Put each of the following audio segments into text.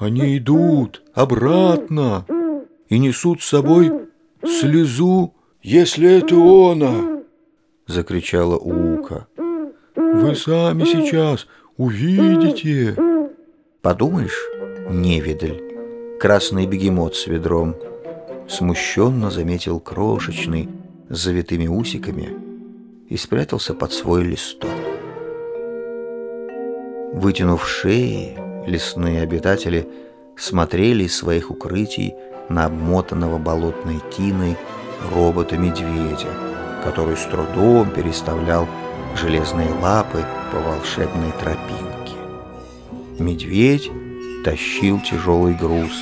Они идут обратно и несут с собой слезу, если это она!» Закричала Ука. «Вы сами сейчас увидите!» Подумаешь, невидаль, красный бегемот с ведром, смущенно заметил крошечный, с завитыми усиками, и спрятался под свой листок. Вытянув шеи, лесные обитатели смотрели из своих укрытий на обмотанного болотной тиной робота-медведя, который с трудом переставлял железные лапы по волшебной тропинке. Медведь тащил тяжелый груз.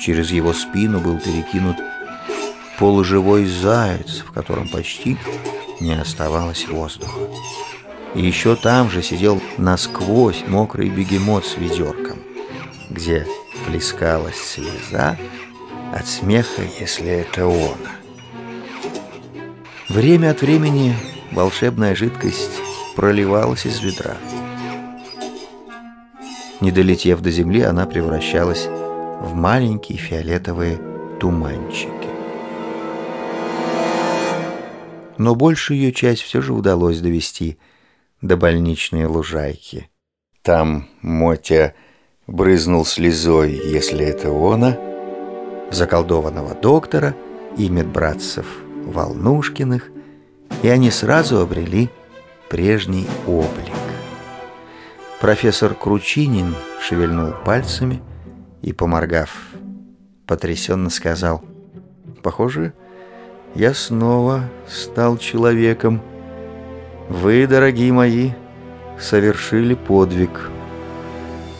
Через его спину был перекинут полуживой заяц, в котором почти не оставалось воздуха. И еще там же сидел насквозь мокрый бегемот с ведерком, где плескалась слеза от смеха, если это он. Время от времени волшебная жидкость проливалась из ведра. Не долетев до земли, она превращалась в маленькие фиолетовые туманчики. Но большую ее часть все же удалось довести – до больничной лужайки. Там Мотя брызнул слезой, если это она, заколдованного доктора и медбратцев Волнушкиных, и они сразу обрели прежний облик. Профессор Кручинин шевельнул пальцами и, поморгав, потрясенно сказал, «Похоже, я снова стал человеком». Вы, дорогие мои, совершили подвиг.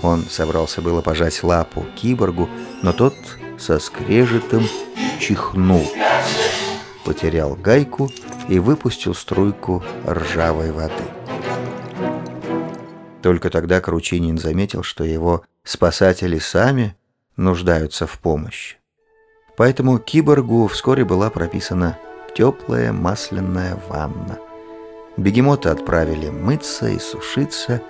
Он собрался было пожать лапу киборгу, но тот со скрежетом чихнул, потерял гайку и выпустил струйку ржавой воды. Только тогда Кручинин заметил, что его спасатели сами нуждаются в помощи. Поэтому киборгу вскоре была прописана теплая масляная ванна – Бегемота отправили мыться и сушиться,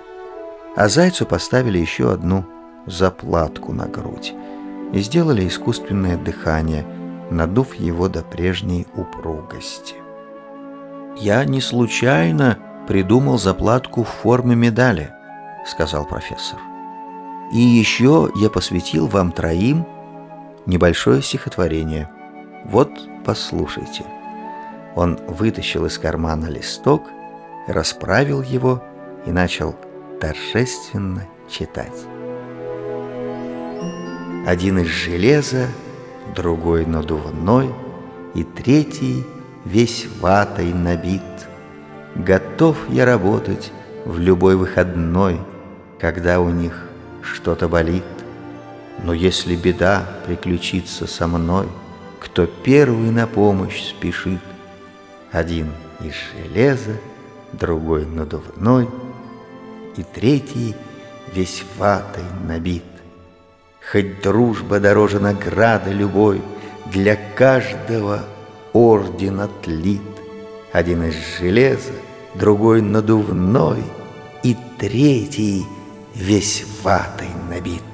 а зайцу поставили еще одну заплатку на грудь и сделали искусственное дыхание, надув его до прежней упругости. «Я не случайно придумал заплатку в форме медали», — сказал профессор. «И еще я посвятил вам троим небольшое стихотворение. Вот, послушайте». Он вытащил из кармана листок — расправил его и начал торжественно читать. Один из железа, другой надувной, и третий весь ватой набит. Готов я работать в любой выходной, когда у них что-то болит. Но если беда приключится со мной, кто первый на помощь спешит? Один из железа, другой надувной, и третий весь ватой набит. Хоть дружба дороже награды любой, для каждого орден отлит. Один из железа, другой надувной, и третий весь ватой набит.